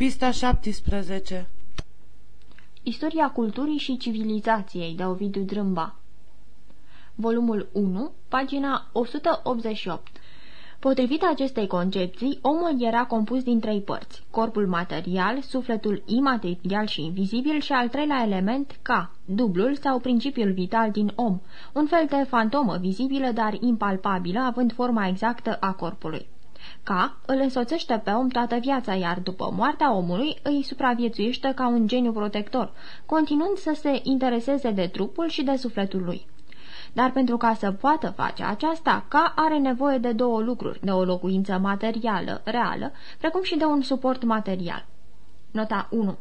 Pista 17 Istoria culturii și civilizației de Ovidiu Drâmba. Volumul 1, pagina 188 Potrivit acestei concepții, omul era compus din trei părți, corpul material, sufletul imaterial și invizibil și al treilea element, ca, dublul sau principiul vital din om, un fel de fantomă vizibilă, dar impalpabilă, având forma exactă a corpului. Ca îl însoțește pe om toată viața, iar după moartea omului îi supraviețuiește ca un geniu protector, continuând să se intereseze de trupul și de sufletul lui. Dar pentru ca să poată face aceasta, ca are nevoie de două lucruri, de o locuință materială, reală, precum și de un suport material. Nota 1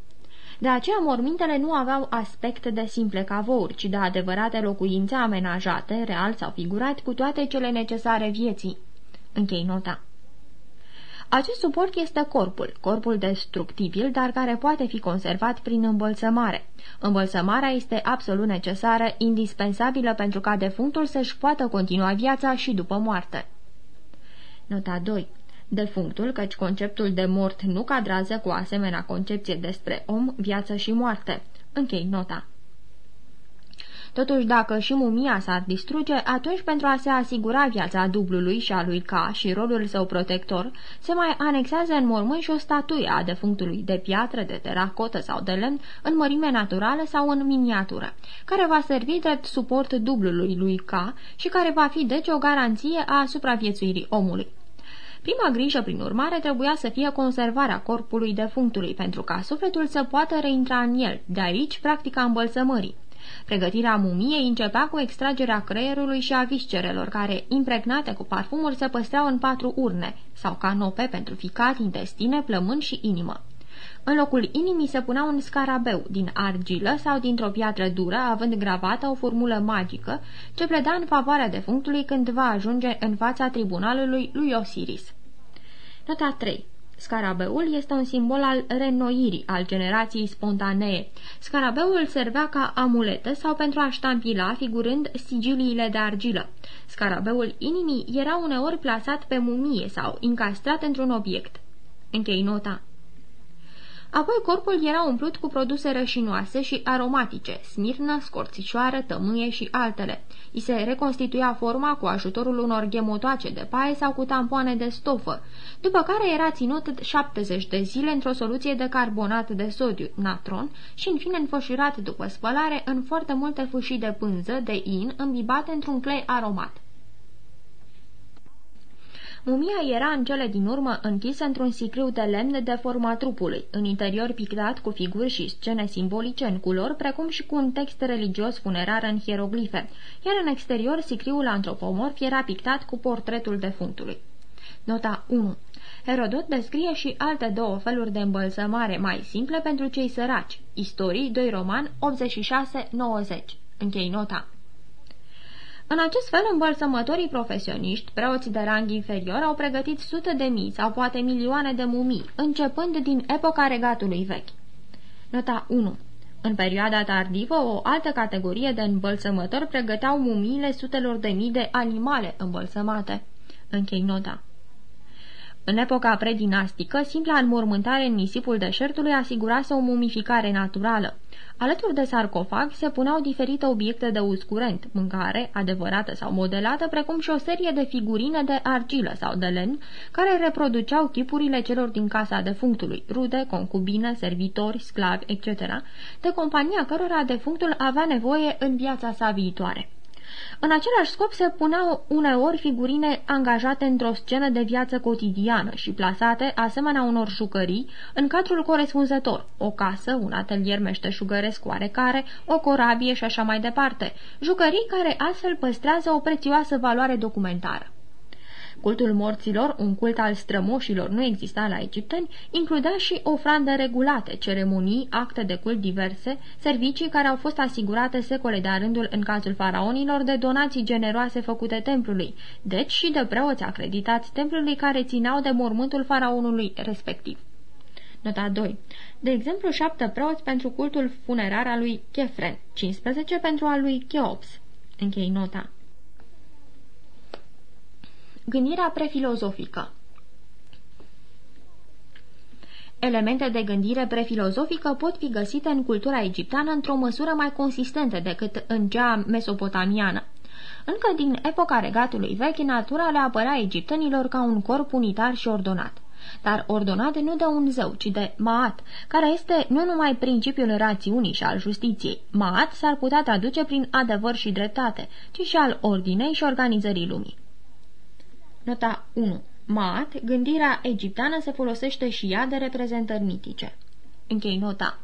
de aceea mormintele nu aveau aspect de simple cavouri, ci de adevărate locuințe amenajate, real sau figurat, cu toate cele necesare vieții. Închei nota. Acest suport este corpul, corpul destructibil, dar care poate fi conservat prin îmbălsămare. Îmbălsămarea este absolut necesară, indispensabilă pentru ca defunctul să-și poată continua viața și după moarte. Nota 2 Defunctul, căci conceptul de mort nu cadrează cu asemenea concepție despre om, viață și moarte. Închei nota. Totuși, dacă și mumia s-ar distruge, atunci pentru a se asigura viața dublului și a lui K și rolul său protector, se mai anexează în mormânt și o statuie a defunctului de piatră, de teracotă sau de lemn, în mărime naturală sau în miniatură, care va servi drept suport dublului lui K și care va fi deci o garanție a supraviețuirii omului. Prima grijă, prin urmare, trebuia să fie conservarea corpului defunctului, pentru ca sufletul să poată reintra în el, de aici practica îmbălsămării. Pregătirea mumiei începea cu extragerea creierului și a viscerelor, care, impregnate cu parfumuri, se păstreau în patru urne sau canope pentru ficat, intestine, plămâni și inimă. În locul inimii se punea un scarabeu din argilă sau dintr-o piatră dură, având gravată o formulă magică, ce pleda în favoarea defunctului când va ajunge în fața tribunalului lui Osiris. Nota 3 Scarabeul este un simbol al renoirii, al generației spontanee. Scarabeul servea ca amuletă sau pentru a ștampila, figurând sigiliile de argilă. Scarabeul inimii era uneori plasat pe mumie sau încastrat într-un obiect. Închei nota. Apoi corpul era umplut cu produse rășinoase și aromatice, smirnă, scorțișoară, tămâie și altele. I se reconstituia forma cu ajutorul unor ghemotoace de paie sau cu tampoane de stofă, după care era ținut 70 de zile într-o soluție de carbonat de sodiu, natron, și în fine înfășurat după spălare în foarte multe fâșii de pânză, de in, îmbibate într-un clei aromat. Mumia era în cele din urmă închisă într-un sicriu de lemn de forma trupului, în interior pictat cu figuri și scene simbolice în culori, precum și cu un text religios funerar în hieroglife, iar în exterior sicriul antropomorf era pictat cu portretul defunctului. Nota 1 Herodot descrie și alte două feluri de îmbălsămare mai simple pentru cei săraci. Istorii 2 Roman 86-90. Închei nota. În acest fel, îmbălsămătorii profesioniști, preoții de rang inferior, au pregătit sute de mii sau poate milioane de mumii, începând din epoca regatului vechi. Nota 1 în perioada tardivă, o altă categorie de îmbălsămători pregăteau mumiile sutelor de mii de animale îmbălsămate. Închei nota. În epoca predinastică, simpla înmormântare în nisipul deșertului asigurase o mumificare naturală. Alături de sarcofag se puneau diferite obiecte de uz curent, mâncare, adevărată sau modelată, precum și o serie de figurine de argilă sau de lemn, care reproduceau chipurile celor din casa defunctului, rude, concubine, servitori, sclavi, etc., de compania cărora defunctul avea nevoie în viața sa viitoare. În același scop se puneau uneori figurine angajate într-o scenă de viață cotidiană și plasate, asemenea unor jucării, în cadrul corespunzător, o casă, un atelier meșteșugăresc oarecare, o corabie și așa mai departe, jucării care astfel păstrează o prețioasă valoare documentară. Cultul morților, un cult al strămoșilor, nu exista la egipteni, includea și ofrande regulate, ceremonii, acte de cult diverse, servicii care au fost asigurate secole de-a rândul în cazul faraonilor de donații generoase făcute templului, deci și de preoți acreditați templului care țineau de mormântul faraonului respectiv. Nota 2. De exemplu, șapte preoți pentru cultul funerar al lui Chefren, 15 pentru al lui Cheops. Închei nota. Gândirea prefilozofică Elemente de gândire prefilozofică pot fi găsite în cultura egipteană într-o măsură mai consistentă decât în cea mesopotamiană. Încă din epoca regatului vechi, natura le apărea egiptenilor ca un corp unitar și ordonat dar ordonat nu de un zeu, ci de Maat, care este nu numai principiul rațiunii și al justiției. Maat s-ar putea traduce prin adevăr și dreptate, ci și al ordinei și organizării lumii. Nota 1. Maat, gândirea egipteană se folosește și ea de reprezentări mitice. Închei nota.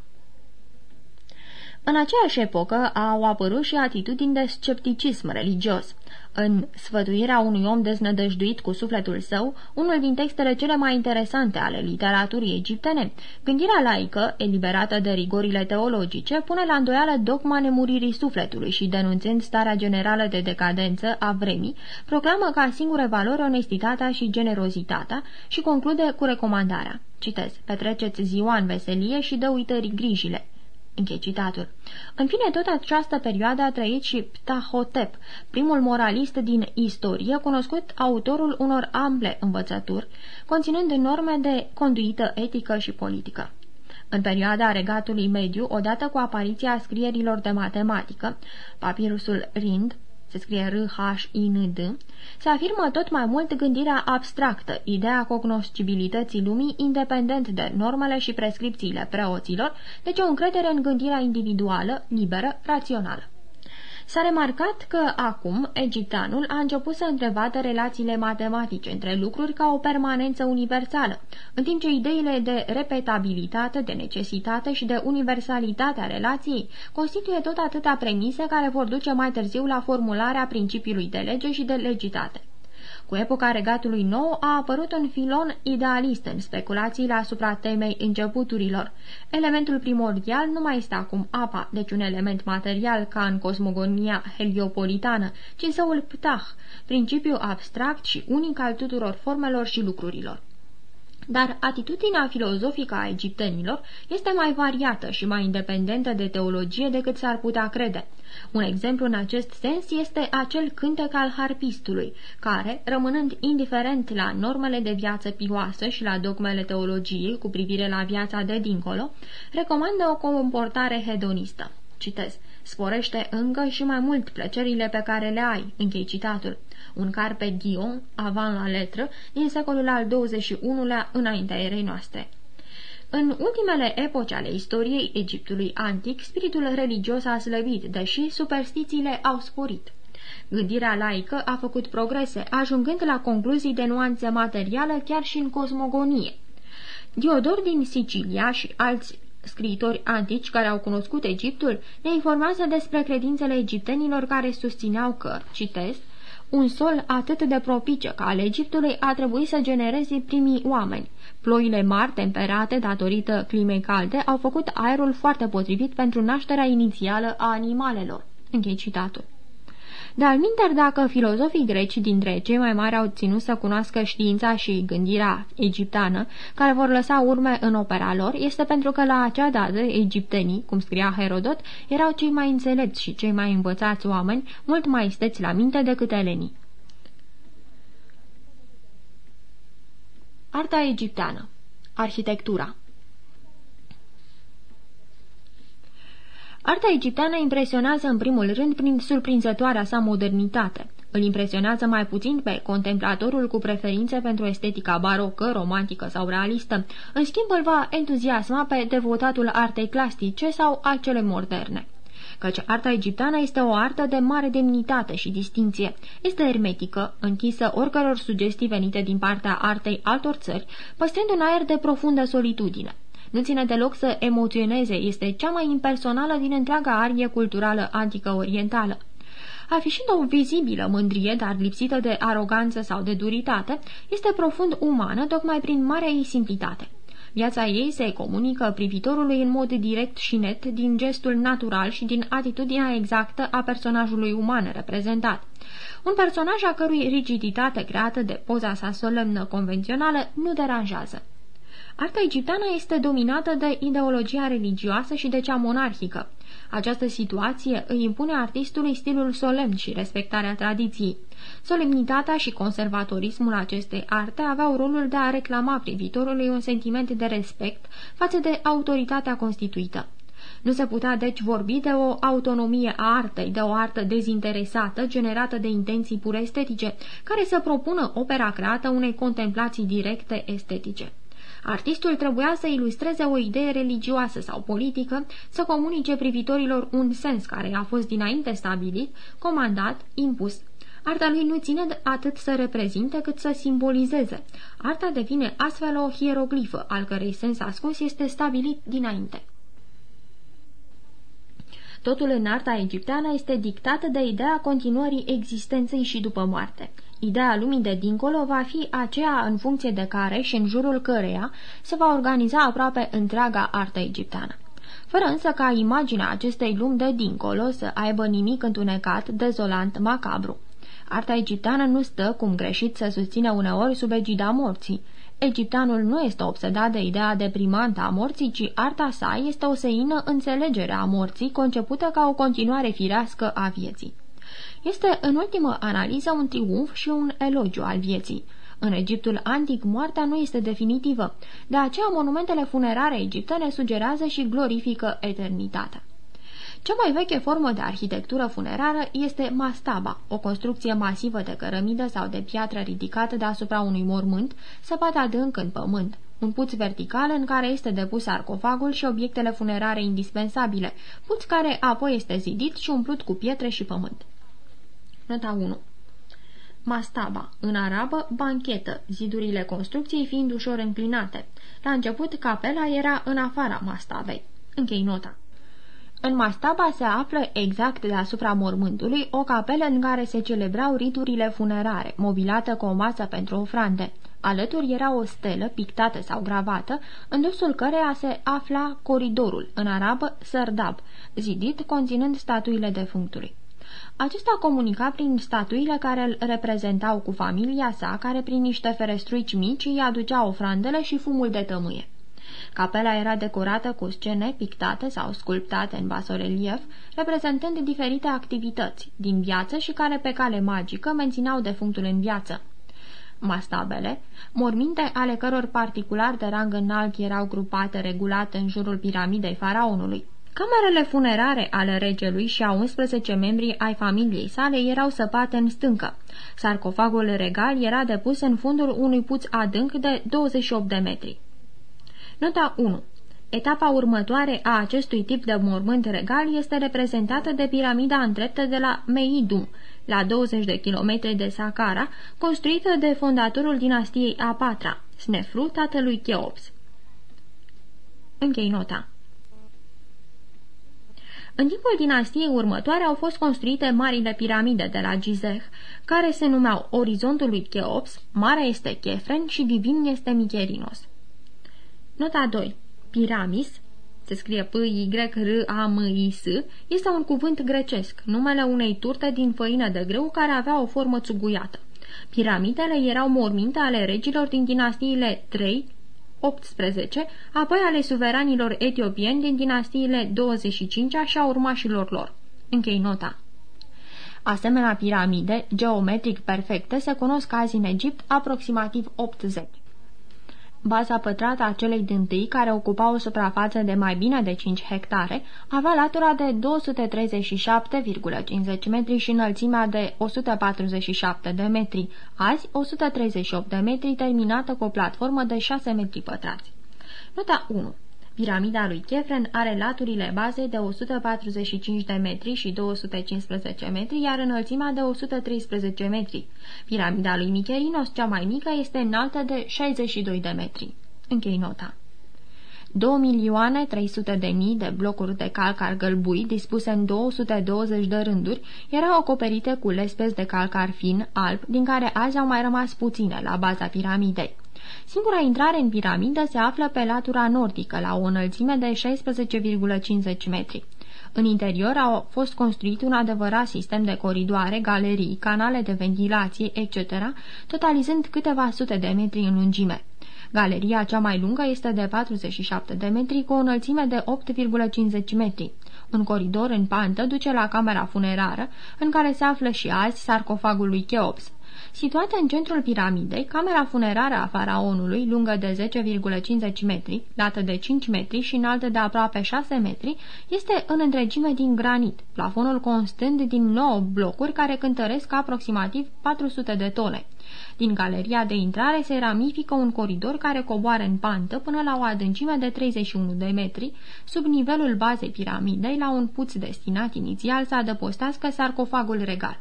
În aceeași epocă au apărut și atitudini de scepticism religios. În Sfătuirea unui om deznădăjduit cu sufletul său, unul din textele cele mai interesante ale literaturii egiptene, gândirea laică, eliberată de rigorile teologice, pune la îndoială dogma nemuririi sufletului și, denunțând starea generală de decadență a vremii, proclamă ca singure valori onestitatea și generozitatea și conclude cu recomandarea. Citez, petreceți ziua în veselie și dă uitării grijile. Închei citatul. În fine, tot această perioadă a trăit și Ptahotep, primul moralist din istorie, cunoscut autorul unor ample învățături, conținând norme de conduită etică și politică. În perioada regatului mediu, odată cu apariția scrierilor de matematică, papirusul Rind, se scrie R-H-I-N-D, se afirmă tot mai mult gândirea abstractă, ideea cognoscibilității lumii independent de normele și prescripțiile preoților, deci o încredere în gândirea individuală, liberă, rațională. S-a remarcat că acum egipteanul a început să întrevadă relațiile matematice între lucruri ca o permanență universală, în timp ce ideile de repetabilitate, de necesitate și de universalitate a relației constituie tot atâtea premise care vor duce mai târziu la formularea principiului de lege și de legitate. Cu epoca regatului nou a apărut un filon idealist în speculațiile asupra temei începuturilor. Elementul primordial nu mai este acum apa, deci un element material ca în cosmogonia heliopolitană, ci săul ptah, principiu abstract și unic al tuturor formelor și lucrurilor. Dar atitudinea filozofică a egiptenilor este mai variată și mai independentă de teologie decât s-ar putea crede. Un exemplu în acest sens este acel cântec al harpistului, care, rămânând indiferent la normele de viață pioasă și la dogmele teologiei cu privire la viața de dincolo, recomandă o comportare hedonistă. Citez. Sporește încă și mai mult plăcerile pe care le ai, închei citatul. Un carpe diem, avant la letră, din secolul al XXI-lea înaintea erei noastre. În ultimele epoci ale istoriei Egiptului antic, spiritul religios a slăbit, deși superstițiile au sporit. Gândirea laică a făcut progrese, ajungând la concluzii de nuanțe materială chiar și în cosmogonie. Diodor din Sicilia și alți scriitori antici care au cunoscut Egiptul ne informează despre credințele egiptenilor care susțineau că, citesc, un sol atât de propice ca al Egiptului a trebuit să genereze primii oameni. Ploile mari, temperate, datorită climei calde, au făcut aerul foarte potrivit pentru nașterea inițială a animalelor. Închei citatul. Dar minter dacă filozofii greci dintre cei mai mari au ținut să cunoască știința și gândirea egipteană, care vor lăsa urme în opera lor, este pentru că la acea dată egiptenii, cum scria Herodot, erau cei mai înțelepți și cei mai învățați oameni, mult mai steți la minte decât elenii. Arta egipteană Arhitectura Arta egipteană impresionează în primul rând prin surprinzătoarea sa modernitate. Îl impresionează mai puțin pe contemplatorul cu preferințe pentru estetica barocă, romantică sau realistă. În schimb, îl va entuziasma pe devotatul artei clasice sau al cele moderne căci arta egipteană este o artă de mare demnitate și distinție. Este hermetică, închisă oricăror sugestii venite din partea artei altor țări, păstrând un aer de profundă solitudine. Nu ține deloc să emoționeze, este cea mai impersonală din întreaga arie culturală antică orientală. Afișind o vizibilă mândrie, dar lipsită de aroganță sau de duritate, este profund umană tocmai prin marea ei simplitate. Viața ei se comunică privitorului în mod direct și net din gestul natural și din atitudinea exactă a personajului uman reprezentat. Un personaj a cărui rigiditate creată de poza sa solemnă convențională nu deranjează. Arta egipteană este dominată de ideologia religioasă și de cea monarhică. Această situație îi impune artistului stilul solemn și respectarea tradiției. Solemnitatea și conservatorismul acestei arte aveau rolul de a reclama privitorului un sentiment de respect față de autoritatea constituită. Nu se putea deci vorbi de o autonomie a artei, de o artă dezinteresată, generată de intenții pur estetice, care să propună opera creată unei contemplații directe estetice. Artistul trebuia să ilustreze o idee religioasă sau politică, să comunice privitorilor un sens care a fost dinainte stabilit, comandat, impus. Arta lui nu ține atât să reprezinte cât să simbolizeze. Arta devine astfel o hieroglifă, al cărei sens ascuns este stabilit dinainte. Totul în arta egipteană este dictată de ideea continuării existenței și după moarte. Ideea lumii de dincolo va fi aceea în funcție de care și în jurul căreia se va organiza aproape întreaga artă egipteană. Fără însă ca imaginea acestei lumi de dincolo să aibă nimic întunecat, dezolant, macabru. Arta egipteană nu stă, cum greșit să susține uneori, sub egida morții. Egipteanul nu este obsedat de ideea deprimantă a morții, ci arta sa este o seină înțelegere a morții, concepută ca o continuare firească a vieții. Este, în ultimă analiză, un triumf și un elogiu al vieții. În Egiptul antic, moartea nu este definitivă, de aceea monumentele funerare egiptene sugerează și glorifică eternitatea. Cea mai veche formă de arhitectură funerară este mastaba, o construcție masivă de cărămidă sau de piatră ridicată deasupra unui mormânt, săpat adânc în pământ, un puț vertical în care este depus sarcofagul și obiectele funerare indispensabile, puț care apoi este zidit și umplut cu pietre și pământ. Nota 1 Mastaba, în arabă, banchetă, zidurile construcției fiind ușor înclinate. La început, capela era în afara mastabei. Închei nota. În mastaba se află exact deasupra mormântului o capelă în care se celebrau riturile funerare, mobilată cu o masă pentru ofrande. Alături era o stelă pictată sau gravată, în dosul căreia se afla coridorul, în arabă sărdab, zidit conținând statuile defunctului. Acesta comunica prin statuile care îl reprezentau cu familia sa, care prin niște ferestruici mici îi aducea ofrandele și fumul de tămâie. Capela era decorată cu scene pictate sau sculptate în basorelief, reprezentând diferite activități din viață și care pe cale magică mențineau defunctul în viață. Mastabele, morminte ale căror particular de rang înalt erau grupate regulat în jurul piramidei faraonului. Camerele funerare ale regelui și a 11 membri ai familiei sale erau săpate în stâncă. Sarcofagul regal era depus în fundul unui puț adânc de 28 de metri. Nota 1 Etapa următoare a acestui tip de mormânt regal este reprezentată de piramida întreptă de la Meidum, la 20 de kilometri de Saqqara, construită de fondatorul dinastiei a patra, Snefru, tatălui Cheops. Închei nota. În timpul dinastiei următoare au fost construite marile piramide de la Gizeh, care se numeau Orizontul lui Cheops, Marea este Chefren și Divin este Micherinos. Nota 2. Piramis, se scrie P-Y-R-A-M-I-S, este un cuvânt grecesc, numele unei turte din făină de grâu care avea o formă țuguiată. Piramidele erau morminte ale regilor din dinastiile 3, 18, apoi ale suveranilor etiopieni din dinastiile 25 și a urmașilor lor. Închei nota. Asemenea piramide, geometric perfecte, se cunosc azi în Egipt aproximativ 80. Baza pătrată a celei din tâi, care ocupa o suprafață de mai bine de 5 hectare, avea latura de 237,50 metri și înălțimea de 147 de metri, azi 138 de metri, terminată cu o platformă de 6 metri pătrați. Nota 1 Piramida lui Chefren are laturile bazei de 145 de metri și 215 metri, iar înălțimea de 113 metri. Piramida lui Micherinos, cea mai mică, este înaltă de 62 de metri. Închei nota. 2.300.000 de mii de blocuri de calcar gălbui dispuse în 220 de rânduri erau acoperite cu lespezi de calcar fin, alb, din care azi au mai rămas puține la baza piramidei. Singura intrare în piramidă se află pe latura nordică, la o înălțime de 16,50 metri. În interior au fost construit un adevărat sistem de coridoare, galerii, canale de ventilație, etc., totalizând câteva sute de metri în lungime. Galeria cea mai lungă este de 47 de metri cu o înălțime de 8,50 metri. Un coridor în pantă duce la camera funerară, în care se află și azi sarcofagul lui Cheops. Situată în centrul piramidei, camera funerară a faraonului, lungă de 10,50 metri, lată de 5 metri și înaltă de aproape 6 metri, este în întregime din granit, plafonul constând din 9 blocuri care cântăresc aproximativ 400 de tone. Din galeria de intrare se ramifică un coridor care coboară în pantă până la o adâncime de 31 de metri, sub nivelul bazei piramidei, la un puț destinat inițial să adăpostească sarcofagul regal.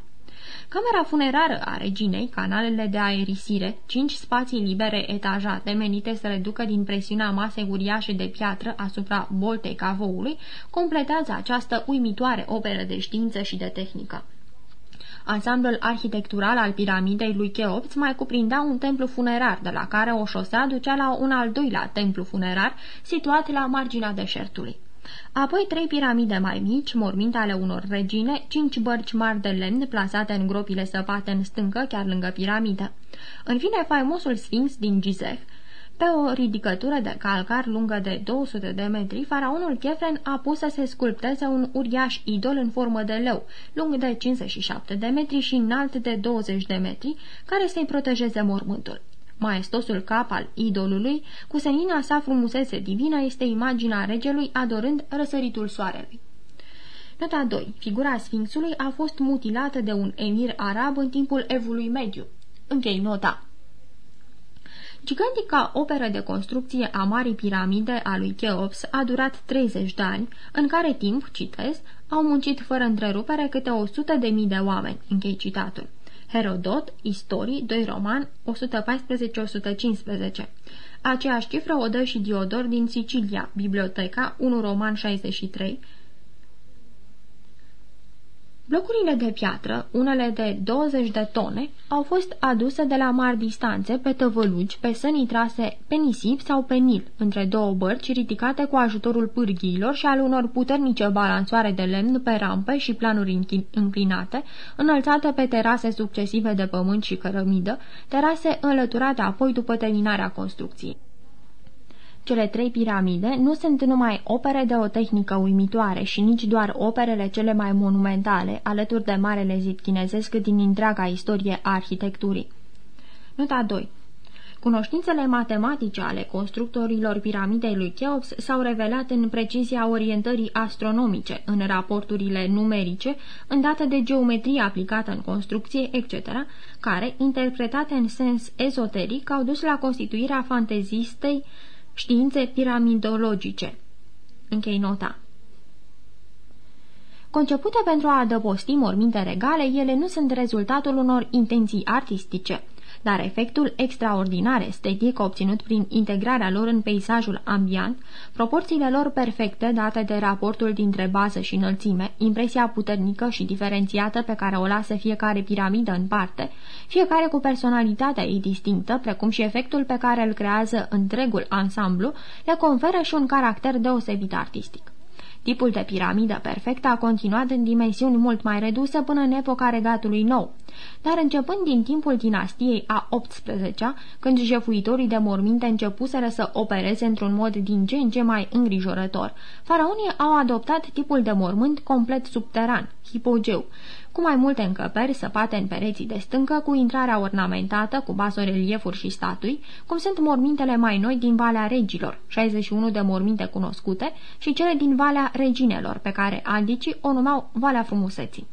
Camera funerară a reginei, canalele de aerisire, cinci spații libere etajate menite să reducă din presiunea masei uriașe de piatră asupra boltei cavoului, completează această uimitoare operă de știință și de tehnică. Ansamblul arhitectural al piramidei lui Cheops mai cuprindea un templu funerar, de la care o șosea ducea la un al doilea templu funerar, situat la marginea deșertului. Apoi trei piramide mai mici, morminte ale unor regine, cinci bărci mari de lemn plasate în gropile săpate în stâncă, chiar lângă piramidă. În fine, faimosul sfinx din Gizeh, pe o ridicătură de calcar lungă de 200 de metri, faraonul Chefren a pus să se sculpteze un uriaș idol în formă de leu, lung de 57 de metri și înalt de 20 de metri, care să-i protejeze mormântul. Maestosul cap al idolului, cu senina sa frumusețe divină, este imaginea regelui adorând răsăritul soarelui. Nota 2. Figura Sfinxului a fost mutilată de un emir arab în timpul evului mediu. Închei nota. Gigantica operă de construcție a Marii Piramide a lui Cheops a durat 30 de ani, în care timp, citesc, au muncit fără întrerupere câte 100 de mii de oameni. Închei citatul. Herodot, Istorii, 2 roman, 114-115. Aceeași cifră o dă și Diodor din Sicilia, Biblioteca, 1 roman 63, Blocurile de piatră, unele de 20 de tone, au fost aduse de la mari distanțe pe tăvălugi, pe sănii trase pe nisip sau pe nil, între două bărci ridicate cu ajutorul pârghiilor și al unor puternice balansoare de lemn pe rampe și planuri înclinate, înălțate pe terase succesive de pământ și cărămidă, terase înlăturate apoi după terminarea construcției. Cele trei piramide nu sunt numai opere de o tehnică uimitoare și nici doar operele cele mai monumentale, alături de marele zid chinezesc din întreaga istorie a arhitecturii. Nota 2 Cunoștințele matematice ale constructorilor piramidei lui Cheops s-au revelat în precizia orientării astronomice, în raporturile numerice, în dată de geometrie aplicată în construcție, etc., care, interpretate în sens ezoteric, au dus la constituirea fantezistei Științe piramidologice. Închei nota. Concepute pentru a adăposti morminte regale, ele nu sunt rezultatul unor intenții artistice dar efectul extraordinar estetic obținut prin integrarea lor în peisajul ambient, proporțiile lor perfecte date de raportul dintre bază și înălțime, impresia puternică și diferențiată pe care o lasă fiecare piramidă în parte, fiecare cu personalitatea ei distinctă, precum și efectul pe care îl creează întregul ansamblu, le conferă și un caracter deosebit artistic. Tipul de piramidă perfectă a continuat în dimensiuni mult mai reduse până în epoca regatului nou, dar începând din timpul dinastiei a XVIII-a, când jefuitorii de morminte începuseră să opereze într-un mod din ce în ce mai îngrijorător, faraonii au adoptat tipul de mormânt complet subteran, hipogeu, cu mai multe încăperi săpate în pereții de stâncă, cu intrarea ornamentată, cu basoreliefuri și statui, cum sunt mormintele mai noi din Valea Regilor, 61 de morminte cunoscute, și cele din Valea Reginelor, pe care andicii o numeau Valea Frumuseții.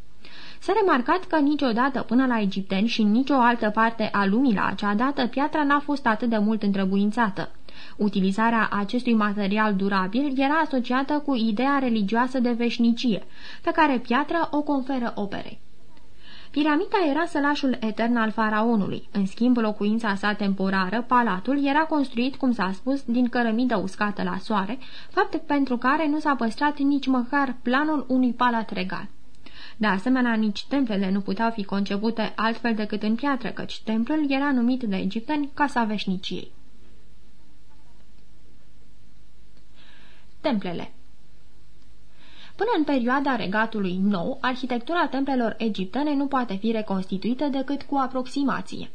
S-a remarcat că niciodată până la egipteni și în nicio altă parte a lumii la acea dată piatra n-a fost atât de mult întrebuințată. Utilizarea acestui material durabil era asociată cu ideea religioasă de veșnicie, pe care piatra o conferă operei. Piramida era sălașul etern al faraonului. În schimb, locuința sa temporară, palatul, era construit, cum s-a spus, din cărămidă uscată la soare, fapt pentru care nu s-a păstrat nici măcar planul unui palat regal. De asemenea, nici templele nu puteau fi concepute altfel decât în piatră, căci templul era numit de egipteni Casa Veșniciei. Templele Până în perioada regatului nou, arhitectura templelor egiptene nu poate fi reconstituită decât cu aproximație.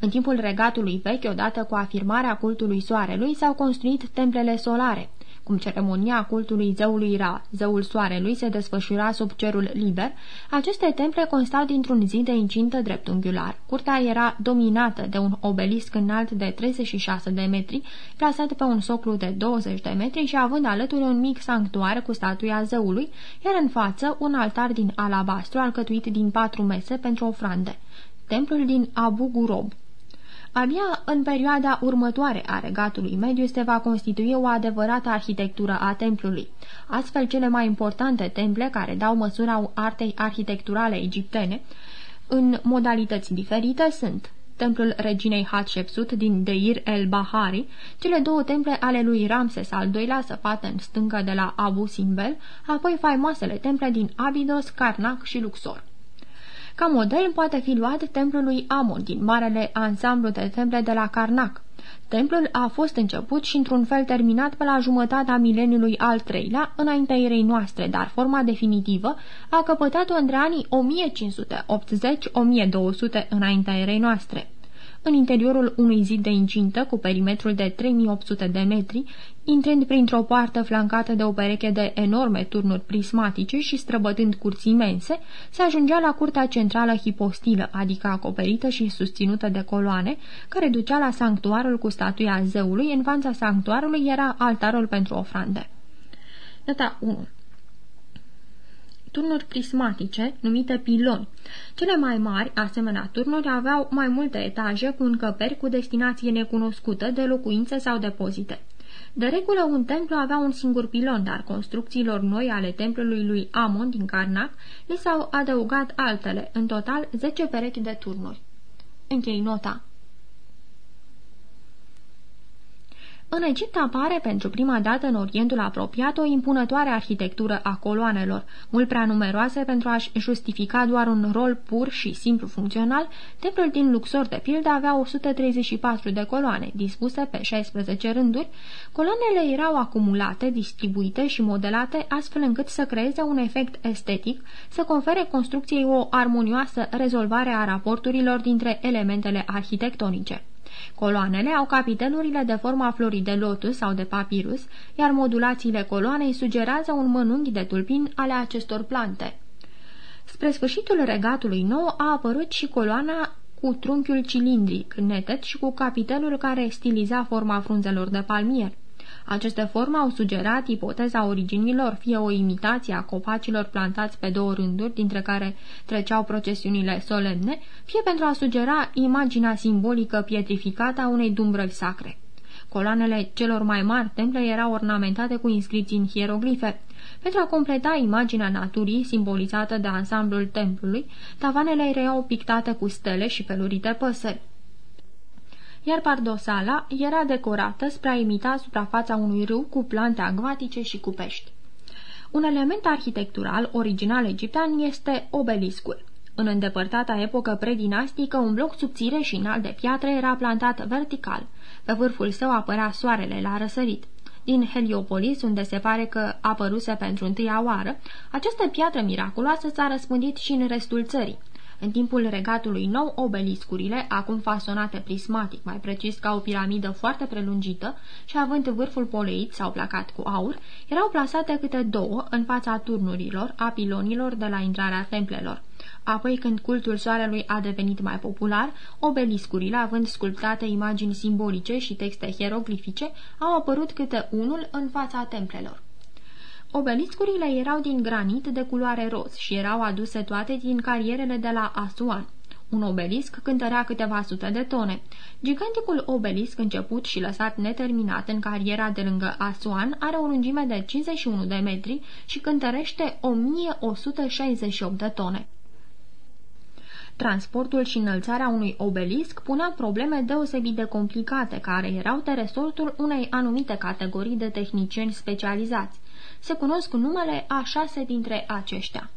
În timpul regatului vechi, odată cu afirmarea cultului soarelui, s-au construit templele solare. Cum ceremonia cultului zeului Ra, zeul soarelui, se desfășura sub cerul liber, aceste temple constau dintr-un zid de incintă dreptunghiular. Curtea era dominată de un obelisc înalt de 36 de metri, plasat pe un soclu de 20 de metri și având alături un mic sanctuar cu statuia zeului, iar în față un altar din alabastru alcătuit din patru mese pentru ofrande. Templul din Abu Ghurab Abia în perioada următoare a regatului mediu se va constitui o adevărată arhitectură a templului. Astfel, cele mai importante temple care dau măsura artei arhitecturale egiptene, în modalități diferite, sunt templul reginei Hatshepsut din Deir el-Bahari, cele două temple ale lui Ramses al II-lea săpate în stâncă de la Abu Simbel, apoi faimoasele temple din Abydos, Karnak și Luxor. Ca model poate fi luat templul lui Amon din marele ansamblu de temple de la Karnak. Templul a fost început și într-un fel terminat pe la jumătatea mileniului al treilea, înaintea erei noastre, dar forma definitivă a căpătat-o între anii 1580-1200 înaintea erei noastre. În interiorul unui zid de incintă, cu perimetrul de 3800 de metri, intrând printr-o poartă flancată de o pereche de enorme turnuri prismatice și străbătând curți imense, se ajungea la curtea centrală hipostilă, adică acoperită și susținută de coloane, care ducea la sanctuarul cu statuia zeului, în fața sanctuarului era altarul pentru ofrande. Nota 1 turnuri prismatice, numite piloni. Cele mai mari, asemenea turnuri, aveau mai multe etaje cu încăperi cu destinație necunoscută de locuințe sau depozite. De regulă, un templu avea un singur pilon, dar construcțiilor noi ale templului lui Amon din Karnak li s-au adăugat altele, în total 10 perechi de turnuri. Închei nota. În Egipt apare pentru prima dată în Orientul apropiat o impunătoare arhitectură a coloanelor, mult prea numeroase pentru a-și justifica doar un rol pur și simplu funcțional, templul din Luxor de pildă avea 134 de coloane, dispuse pe 16 rânduri, coloanele erau acumulate, distribuite și modelate astfel încât să creeze un efect estetic, să confere construcției o armonioasă rezolvare a raporturilor dintre elementele arhitectonice. Coloanele au capitelurile de forma florii de lotus sau de papirus, iar modulațiile coloanei sugerează un mănunghi de tulpin ale acestor plante. Spre sfârșitul regatului nou a apărut și coloana cu trunchiul cilindric, neted și cu capitelul care stiliza forma frunzelor de palmier. Aceste forme au sugerat ipoteza originilor, fie o imitație a copacilor plantați pe două rânduri, dintre care treceau procesiunile solemne, fie pentru a sugera imaginea simbolică pietrificată a unei dumbrăvi sacre. Coloanele celor mai mari temple erau ornamentate cu inscripții în hieroglife. Pentru a completa imaginea naturii, simbolizată de ansamblul templului, tavanele erau pictate cu stele și felurite păsări iar pardosala era decorată spre a imita suprafața unui râu cu plante acvatice și cu pești. Un element arhitectural original egiptean este obeliscul. În îndepărtata epocă predinastică, un bloc subțire și înalt de piatră era plantat vertical. Pe vârful său apărea soarele la răsărit. Din Heliopolis, unde se pare că apăruse pentru întâia oară, această piatră miraculoasă s-a răspândit și în restul țării. În timpul regatului nou, obeliscurile, acum fasonate prismatic, mai precis ca o piramidă foarte prelungită și având vârful poleit sau placat cu aur, erau plasate câte două în fața turnurilor, a pilonilor de la intrarea templelor. Apoi, când cultul soarelui a devenit mai popular, obeliscurile, având sculptate imagini simbolice și texte hieroglifice, au apărut câte unul în fața templelor. Obeliscurile erau din granit de culoare roz și erau aduse toate din carierele de la Asuan. Un obelisc cântărea câteva sute de tone. Giganticul obelisc început și lăsat neterminat în cariera de lângă Asuan are o lungime de 51 de metri și cântărește 1168 de tone. Transportul și înălțarea unui obelisc punea probleme deosebit de complicate, care erau de resortul unei anumite categorii de tehnicieni specializați se cunosc numele a șase dintre aceștia.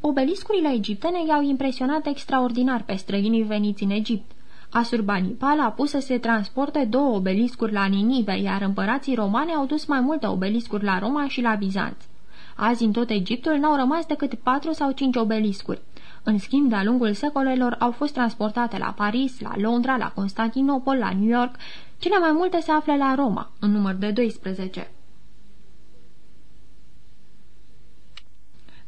Obeliscurile egiptene i-au impresionat extraordinar pe străinii veniți în Egipt. Asurbanipal a pus să se transporte două obeliscuri la Ninive, iar împărații romani au dus mai multe obeliscuri la Roma și la Bizanț. Azi, în tot Egiptul, n-au rămas decât patru sau cinci obeliscuri. În schimb, de-a lungul secolelor au fost transportate la Paris, la Londra, la Constantinopol, la New York. Cele mai multe se află la Roma, în număr de 12.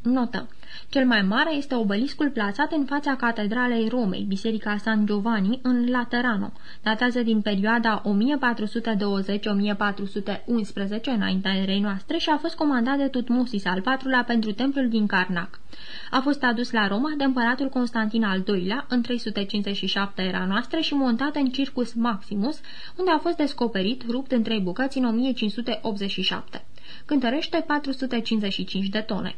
Notă. Cel mai mare este obeliscul plasat în fața Catedralei Romei, Biserica San Giovanni, în Laterano. Datează din perioada 1420-1411 înaintea erei noastre și a fost comandat de Tutmosis al IV-lea pentru templul din Carnac. A fost adus la Roma de împăratul Constantin al II-lea în 357 era noastră și montat în Circus Maximus, unde a fost descoperit, rupt în trei bucăți în 1587. Cântărește 455 de tone.